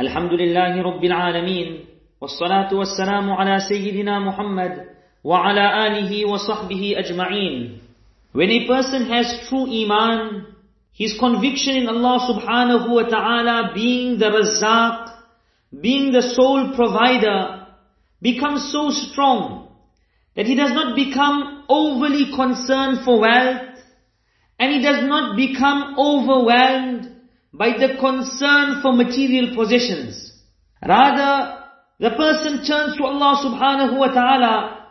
الحمد لله رب العالمين والصلاة والسلام على سيدنا محمد وعلى آله وصحبه أجمعين When a person has true iman, his conviction in Allah subhanahu wa ta'ala being the Razzaq, being the sole provider, becomes so strong that he does not become overly concerned for wealth, and he does not become overwhelmed by the concern for material possessions. Rather, the person turns to Allah subhanahu wa ta'ala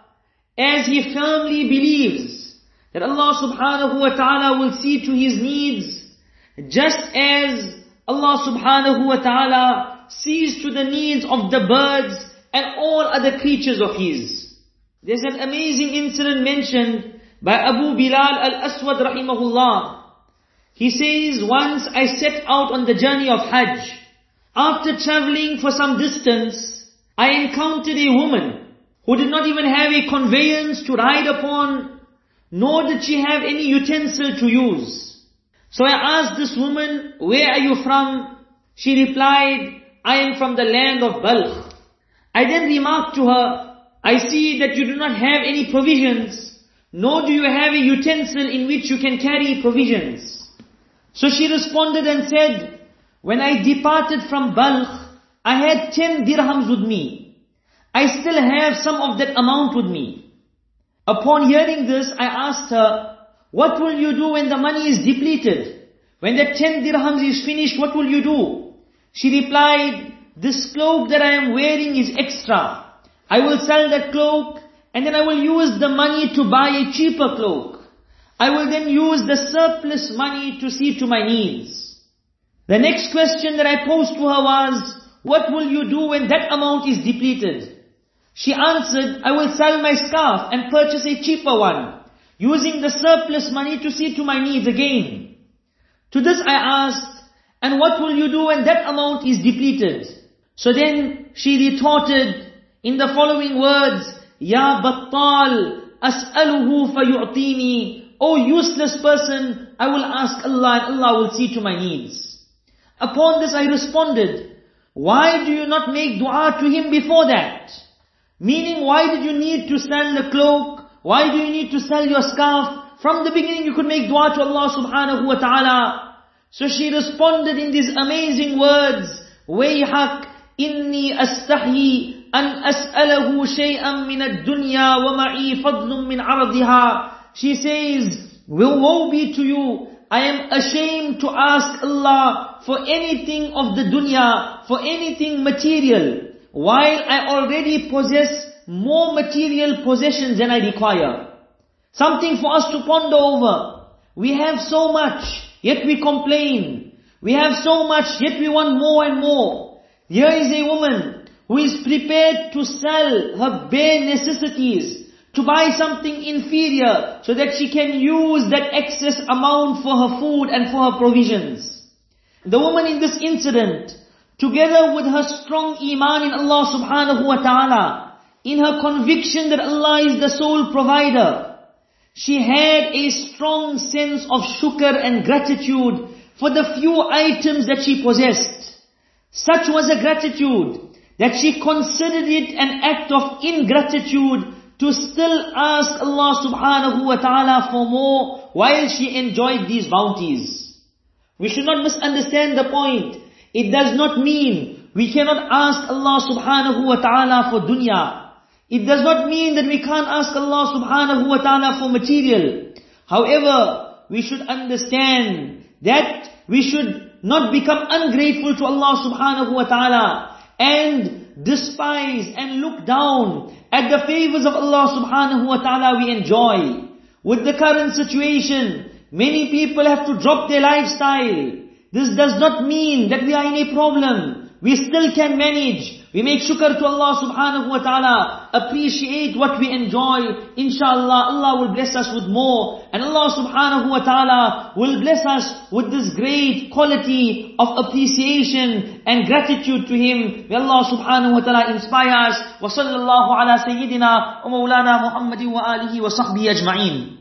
as he firmly believes that Allah subhanahu wa ta'ala will see to his needs just as Allah subhanahu wa ta'ala sees to the needs of the birds and all other creatures of his. There's an amazing incident mentioned by Abu Bilal al-Aswad rahimahullah. He says, once I set out on the journey of Hajj. After traveling for some distance, I encountered a woman who did not even have a conveyance to ride upon, nor did she have any utensil to use. So I asked this woman, where are you from? She replied, I am from the land of Balkh. I then remarked to her, I see that you do not have any provisions, nor do you have a utensil in which you can carry provisions. So she responded and said, when I departed from Balkh, I had 10 dirhams with me. I still have some of that amount with me. Upon hearing this, I asked her, what will you do when the money is depleted? When that 10 dirhams is finished, what will you do? She replied, this cloak that I am wearing is extra. I will sell that cloak and then I will use the money to buy a cheaper cloak. I will then use the surplus money to see to my needs. The next question that I posed to her was, what will you do when that amount is depleted? She answered, I will sell my scarf and purchase a cheaper one, using the surplus money to see to my needs again. To this I asked, and what will you do when that amount is depleted? So then she retorted in the following words, Ya battal, as'aluhu fayu'tini. O useless person, I will ask Allah and Allah will see to my needs. Upon this I responded, why do you not make dua to Him before that? Meaning, why did you need to sell the cloak? Why do you need to sell your scarf? From the beginning you could make dua to Allah subhanahu wa ta'ala. So she responded in these amazing words, وَيْحَكْ إِنِّي أَسْتَحْيِي أَنْ أَسْأَلَهُ شَيْئًا مِنَ الدُّنْيَا وَمَعِي فَضْلٌ مِنْ عَرَضِهَا she says, will woe be to you. I am ashamed to ask Allah for anything of the dunya, for anything material, while I already possess more material possessions than I require. Something for us to ponder over. We have so much, yet we complain. We have so much, yet we want more and more. Here is a woman who is prepared to sell her bare necessities to buy something inferior so that she can use that excess amount for her food and for her provisions. The woman in this incident, together with her strong iman in Allah subhanahu wa ta'ala, in her conviction that Allah is the sole provider, she had a strong sense of shukr and gratitude for the few items that she possessed. Such was her gratitude that she considered it an act of ingratitude to still ask Allah subhanahu wa ta'ala for more while she enjoyed these bounties. We should not misunderstand the point. It does not mean we cannot ask Allah subhanahu wa ta'ala for dunya. It does not mean that we can't ask Allah subhanahu wa ta'ala for material. However, we should understand that we should not become ungrateful to Allah subhanahu wa ta'ala and despise and look down at the favors of Allah subhanahu wa ta'ala we enjoy. With the current situation, many people have to drop their lifestyle. This does not mean that we are in a problem. We still can manage. We make shukr to Allah subhanahu wa ta'ala. Appreciate what we enjoy. Inshallah, Allah will bless us with more. And Allah subhanahu wa ta'ala will bless us with this great quality of appreciation and gratitude to Him. May Allah subhanahu wa ta'ala inspire us. Wa sallallahu ala sayyidina wa maulana Muhammadin wa alihi wa sahbihi ajma'in.